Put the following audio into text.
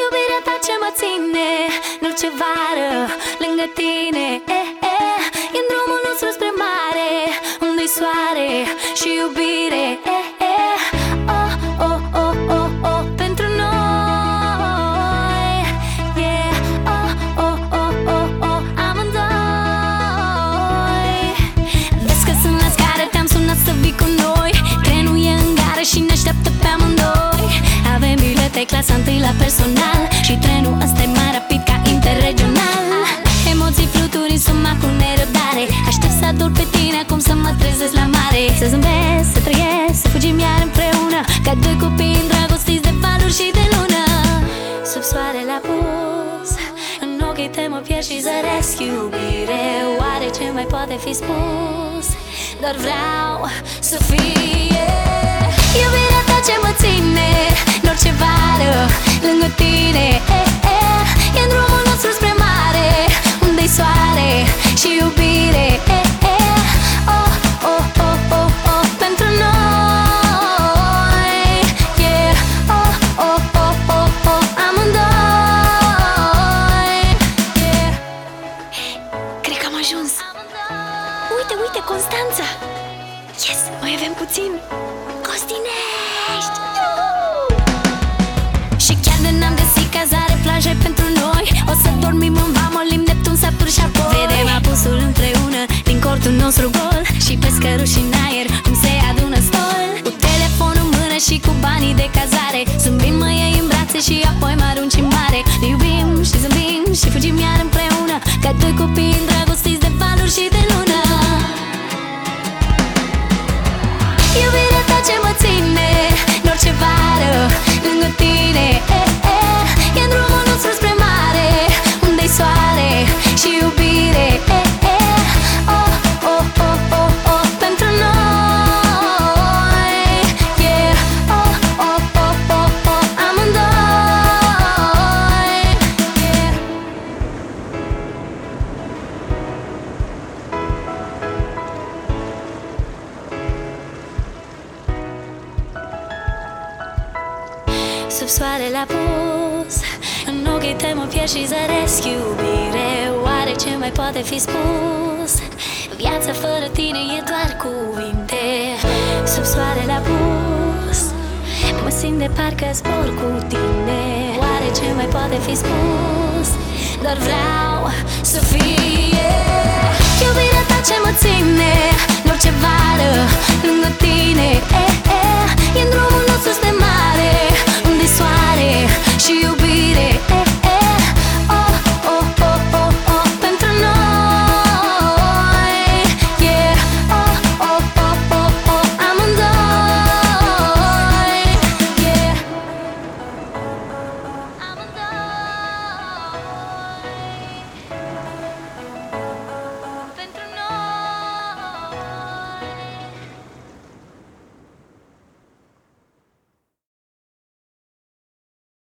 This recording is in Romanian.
Iubirea ta ce mă ține În orice vară lângă tine eh, eh. E în drumul nostru spre mare unde soare și iubire eh, clasa întâi la personal Și trenul ăsta e mai rapid ca interregional. Emoții fluturi în suma cu nerăbdare. Aștept să ador pe tine acum să mă trezesc la mare. Să zâmbesc, să trăiesc, să fugim iar împreună. Ca doi copii îndrăgostiți de valuri și de lună. Sub soare la pus În ochii te mă pierd și zăresc. Iubire Oare ce mai poate fi spus? Doar vreau să fie. Iubirea ta ce mă ține În orice vară Uite, uite, Constanța. Yes, mai avem puțin. Costinești. Și chiar de n-am găsit cazare, plaje pentru noi. O să dormim în vamă, limb Neptun, Saturn și apoi. Vedem apusul împreună din cortul nostru gol. Și pescărul și în aer, cum se adună stol. Cu telefonul în mână și cu banii de cazare. Zâmbim, mă iei în brațe și apoi mă arunci în mare. Ne iubim și zâmbim și fugim iar împreună. Ca doi copii îndrăgostiți de valuri și de lună Sub soare la pus În ochii te mă pierd și zăresc iubire. Oare ce mai poate fi spus? Viața fără tine e doar cuvinte. Sub soare la pus Mă simt de parcă zbor cu tine. Oare ce mai poate fi spus? Doar vreau să fie